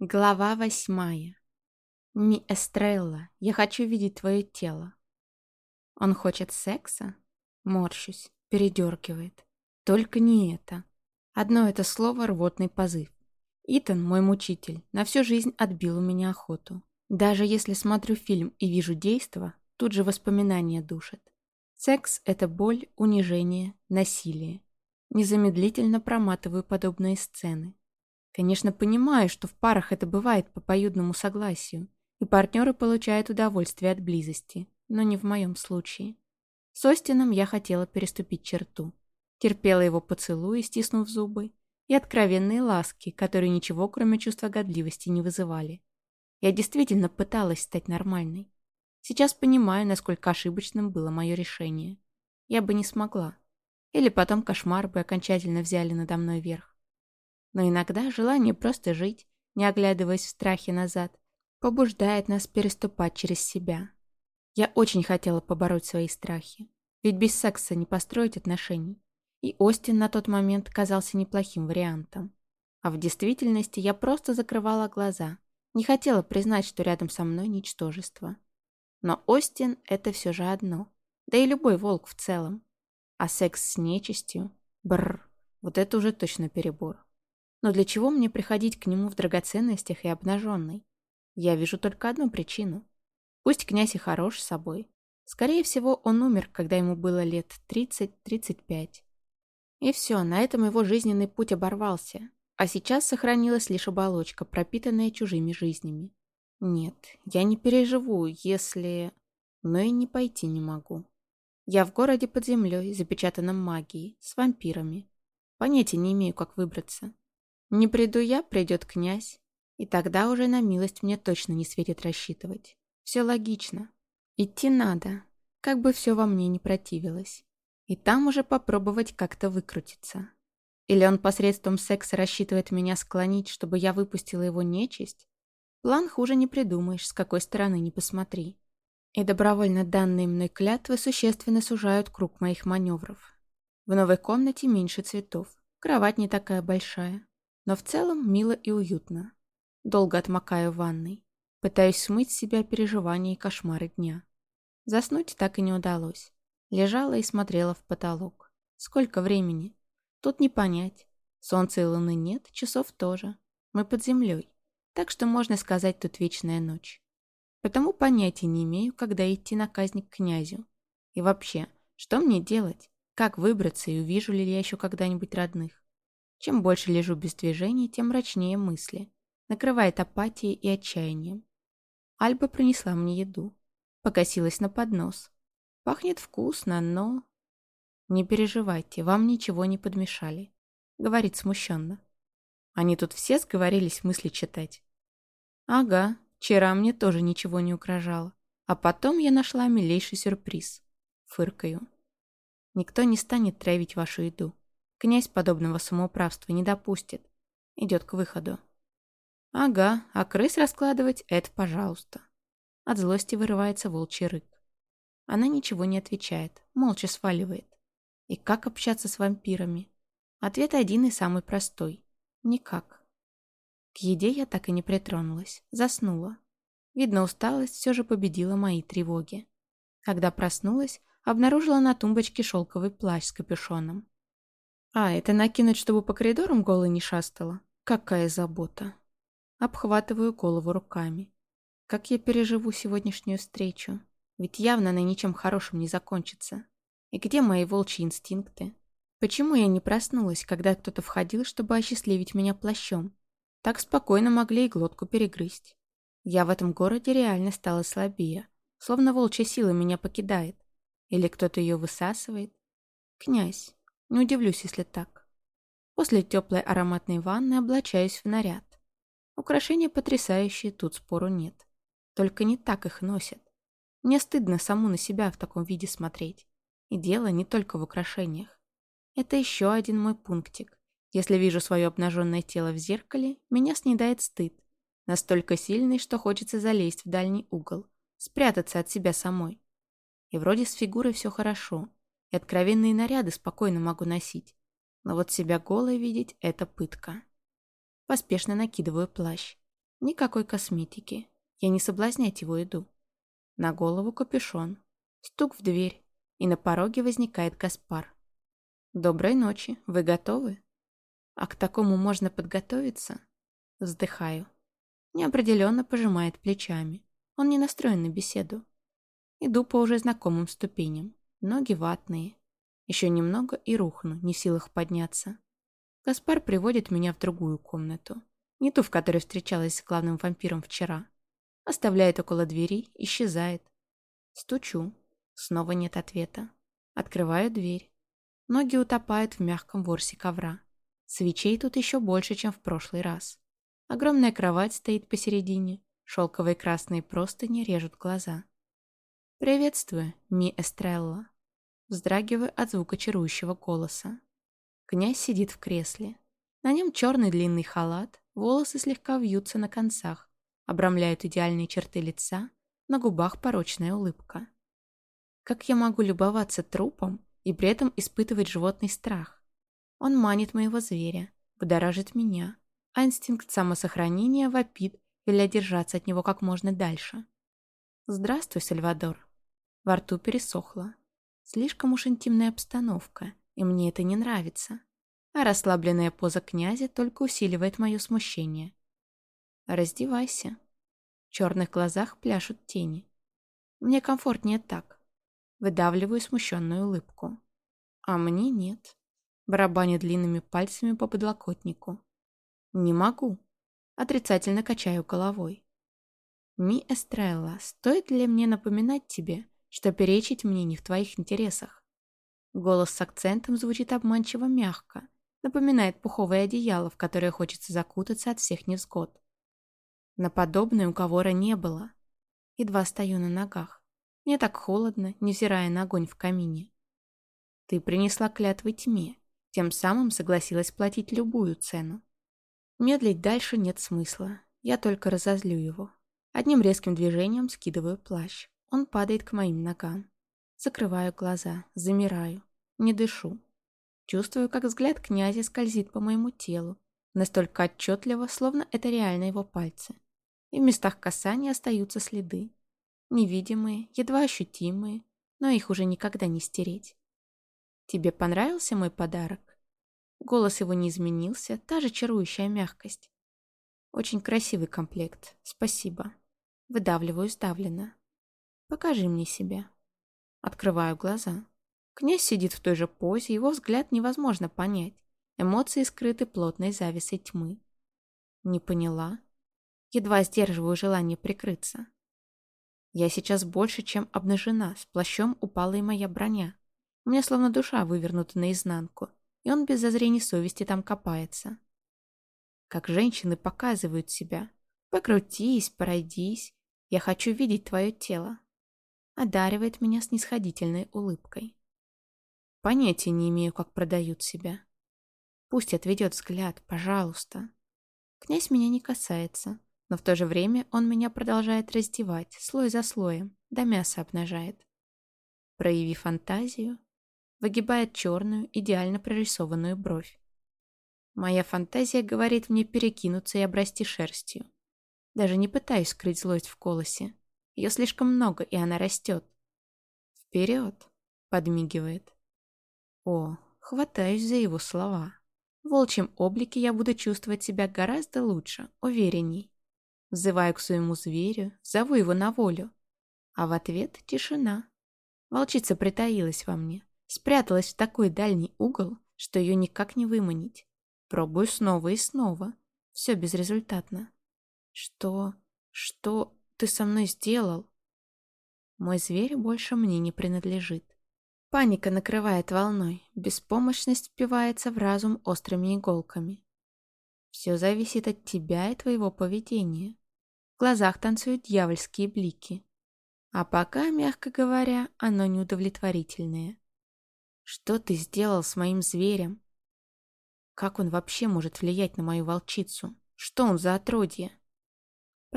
Глава восьмая. Ми Эстрелла, я хочу видеть твое тело. Он хочет секса? Морщусь, передергивает. Только не это. Одно это слово — рвотный позыв. Итан, мой мучитель, на всю жизнь отбил у меня охоту. Даже если смотрю фильм и вижу действо, тут же воспоминания душат. Секс — это боль, унижение, насилие. Незамедлительно проматываю подобные сцены. Конечно, понимаю, что в парах это бывает по поюдному согласию, и партнеры получают удовольствие от близости, но не в моем случае. С Остином я хотела переступить черту. Терпела его поцелуи, стиснув зубы, и откровенные ласки, которые ничего, кроме чувства годливости, не вызывали. Я действительно пыталась стать нормальной. Сейчас понимаю, насколько ошибочным было мое решение. Я бы не смогла. Или потом кошмар бы окончательно взяли надо мной верх. Но иногда желание просто жить, не оглядываясь в страхе назад, побуждает нас переступать через себя. Я очень хотела побороть свои страхи. Ведь без секса не построить отношений. И Остин на тот момент казался неплохим вариантом. А в действительности я просто закрывала глаза. Не хотела признать, что рядом со мной ничтожество. Но Остин — это все же одно. Да и любой волк в целом. А секс с нечистью? Бррр, вот это уже точно перебор. Но для чего мне приходить к нему в драгоценностях и обнаженной? Я вижу только одну причину. Пусть князь и хорош собой. Скорее всего, он умер, когда ему было лет 30-35. И все, на этом его жизненный путь оборвался. А сейчас сохранилась лишь оболочка, пропитанная чужими жизнями. Нет, я не переживу, если... Но и не пойти не могу. Я в городе под землей, запечатанном магией, с вампирами. Понятия не имею, как выбраться. Не приду я, придет князь. И тогда уже на милость мне точно не светит рассчитывать. Все логично. Идти надо, как бы все во мне не противилось. И там уже попробовать как-то выкрутиться. Или он посредством секса рассчитывает меня склонить, чтобы я выпустила его нечисть? План хуже не придумаешь, с какой стороны не посмотри. И добровольно данные мной клятвы существенно сужают круг моих маневров. В новой комнате меньше цветов, кровать не такая большая, но в целом мило и уютно. Долго отмокаю в ванной. Пытаюсь смыть с себя переживания и кошмары дня. Заснуть так и не удалось. Лежала и смотрела в потолок. Сколько времени? Тут не понять. Солнца и луны нет, часов тоже. Мы под землей. Так что можно сказать, тут вечная ночь. Потому понятия не имею, когда идти на казнь к князю. И вообще, что мне делать? Как выбраться и увижу ли я еще когда-нибудь родных? Чем больше лежу без движения, тем мрачнее мысли. Накрывает апатией и отчаянием. Альба принесла мне еду. Покосилась на поднос. Пахнет вкусно, но... «Не переживайте, вам ничего не подмешали», — говорит смущенно. Они тут все сговорились мысли читать. «Ага, вчера мне тоже ничего не угрожало. А потом я нашла милейший сюрприз. Фыркаю. Никто не станет травить вашу еду. Князь подобного самоуправства не допустит. Идет к выходу. Ага, а крыс раскладывать — это пожалуйста. От злости вырывается волчий рык. Она ничего не отвечает, молча сваливает. И как общаться с вампирами? Ответ один и самый простой. Никак. К еде я так и не притронулась. Заснула. Видно, усталость все же победила мои тревоги. Когда проснулась, обнаружила на тумбочке шелковый плащ с капюшоном. А, это накинуть, чтобы по коридорам голой не шастала? Какая забота. Обхватываю голову руками. Как я переживу сегодняшнюю встречу? Ведь явно она ничем хорошим не закончится. И где мои волчьи инстинкты? Почему я не проснулась, когда кто-то входил, чтобы осчастливить меня плащом? Так спокойно могли и глотку перегрызть. Я в этом городе реально стала слабее, словно волчья сила меня покидает. Или кто-то ее высасывает. Князь. Не удивлюсь, если так. После теплой ароматной ванны облачаюсь в наряд. Украшения потрясающие, тут спору нет. Только не так их носят. Мне стыдно саму на себя в таком виде смотреть. И дело не только в украшениях. Это еще один мой пунктик. Если вижу свое обнаженное тело в зеркале, меня снедает стыд. Настолько сильный, что хочется залезть в дальний угол, спрятаться от себя самой. И вроде с фигурой все хорошо, и откровенные наряды спокойно могу носить. Но вот себя голой видеть — это пытка. Поспешно накидываю плащ. Никакой косметики. Я не соблазнять его иду. На голову капюшон. Стук в дверь. И на пороге возникает Гаспар. «Доброй ночи. Вы готовы?» «А к такому можно подготовиться?» Вздыхаю. Неопределенно пожимает плечами. Он не настроен на беседу. Иду по уже знакомым ступеням. Ноги ватные. Еще немного и рухну, не в силах подняться. Гаспар приводит меня в другую комнату. Не ту, в которой встречалась с главным вампиром вчера. Оставляет около двери, исчезает. Стучу. Снова нет ответа. Открываю дверь. Ноги утопают в мягком ворсе ковра. Свечей тут еще больше, чем в прошлый раз. Огромная кровать стоит посередине. Шелковые красные простыни режут глаза. «Приветствую, ми Эстрелла». Вздрагиваю от звука чарующего голоса. Князь сидит в кресле. На нем черный длинный халат, волосы слегка вьются на концах, обрамляют идеальные черты лица, на губах порочная улыбка. Как я могу любоваться трупом и при этом испытывать животный страх? Он манит моего зверя, будоражит меня, а инстинкт самосохранения вопит, веля держаться от него как можно дальше. «Здравствуй, Сальвадор». Во рту пересохло. Слишком уж интимная обстановка, и мне это не нравится. А расслабленная поза князя только усиливает мое смущение. «Раздевайся». В черных глазах пляшут тени. Мне комфортнее так. Выдавливаю смущенную улыбку. А мне нет. Барабаню длинными пальцами по подлокотнику. Не могу. Отрицательно качаю головой. Ми Эстрелла, стоит ли мне напоминать тебе, что перечить мне не в твоих интересах? Голос с акцентом звучит обманчиво мягко, напоминает пуховое одеяло, в которое хочется закутаться от всех невзгод. На подобное уговора не было. Едва стою на ногах. Мне так холодно, невзирая на огонь в камине. Ты принесла клятвы тьме, тем самым согласилась платить любую цену. Медлить дальше нет смысла, я только разозлю его. Одним резким движением скидываю плащ. Он падает к моим ногам. Закрываю глаза, замираю, не дышу. Чувствую, как взгляд князя скользит по моему телу, настолько отчетливо, словно это реально его пальцы. И в местах касания остаются следы. Невидимые, едва ощутимые, но их уже никогда не стереть. «Тебе понравился мой подарок?» Голос его не изменился, та же чарующая мягкость. «Очень красивый комплект, спасибо». Выдавливаю сдавленно. «Покажи мне себя». Открываю глаза. Князь сидит в той же позе, его взгляд невозможно понять. Эмоции скрыты плотной завесой тьмы. Не поняла. Едва сдерживаю желание прикрыться. Я сейчас больше, чем обнажена, с плащом упала и моя броня. У меня словно душа вывернута наизнанку, и он без зазрений совести там копается. Как женщины показывают себя. Покрутись, пройдись. Я хочу видеть твое тело одаривает меня снисходительной улыбкой. Понятия не имею, как продают себя. Пусть отведет взгляд, пожалуйста. Князь меня не касается, но в то же время он меня продолжает раздевать, слой за слоем, до мяса обнажает. Проявив фантазию, выгибает черную, идеально прорисованную бровь. Моя фантазия говорит мне перекинуться и обрасти шерстью. Даже не пытаюсь скрыть злость в голосе. Ее слишком много, и она растет. «Вперед!» — подмигивает. О, хватаюсь за его слова. В волчьем облике я буду чувствовать себя гораздо лучше, уверенней. Взываю к своему зверю, зову его на волю. А в ответ тишина. Волчица притаилась во мне, спряталась в такой дальний угол, что ее никак не выманить. Пробую снова и снова. Все безрезультатно. Что? Что? Ты со мной сделал?» Мой зверь больше мне не принадлежит. Паника накрывает волной, беспомощность впивается в разум острыми иголками. Все зависит от тебя и твоего поведения. В глазах танцуют дьявольские блики. А пока, мягко говоря, оно неудовлетворительное. Что ты сделал с моим зверем? Как он вообще может влиять на мою волчицу? Что он за отродье?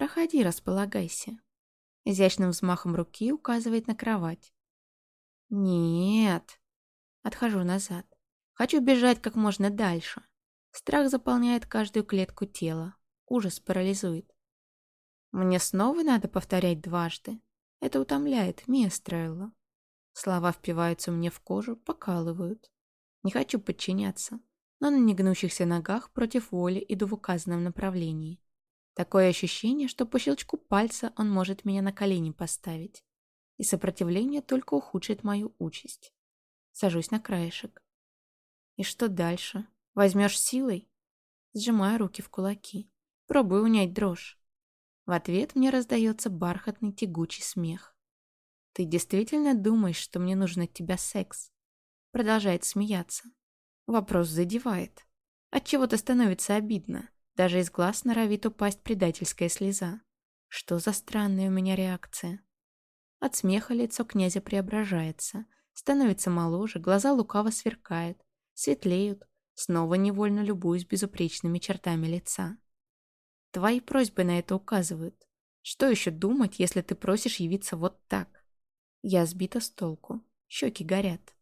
«Проходи, располагайся». Изящным взмахом руки указывает на кровать. «Нет». Отхожу назад. Хочу бежать как можно дальше. Страх заполняет каждую клетку тела. Ужас парализует. Мне снова надо повторять дважды. Это утомляет, Мия. Слова впиваются мне в кожу, покалывают. Не хочу подчиняться, но на негнущихся ногах против воли иду в указанном направлении. Такое ощущение, что по щелчку пальца он может меня на колени поставить. И сопротивление только ухудшит мою участь. Сажусь на краешек. И что дальше? Возьмешь силой? Сжимаю руки в кулаки. Пробую унять дрожь. В ответ мне раздается бархатный тягучий смех. «Ты действительно думаешь, что мне нужен от тебя секс?» Продолжает смеяться. Вопрос задевает. Отчего-то становится обидно. Даже из глаз норовит упасть предательская слеза. Что за странная у меня реакция? От смеха лицо князя преображается. Становится моложе, глаза лукаво сверкают, светлеют. Снова невольно любуюсь безупречными чертами лица. Твои просьбы на это указывают. Что еще думать, если ты просишь явиться вот так? Я сбита с толку. Щеки горят.